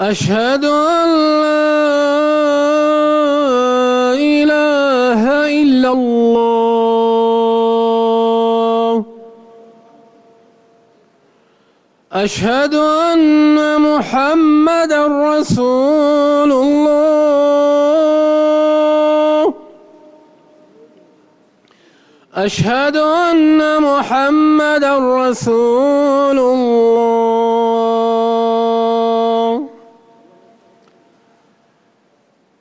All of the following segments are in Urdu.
أشهد أن لا إله إلا الله. أشهد أن محمدا رسول الله. أشهد أن محمدا رسول الله.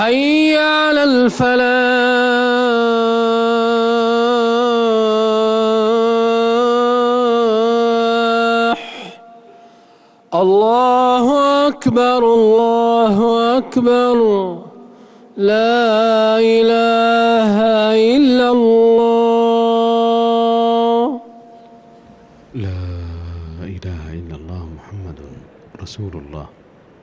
حي على الفلاح. الله أكبر الله أكبر. لا إله إلا الله. لا إله إلا الله محمد رسول الله.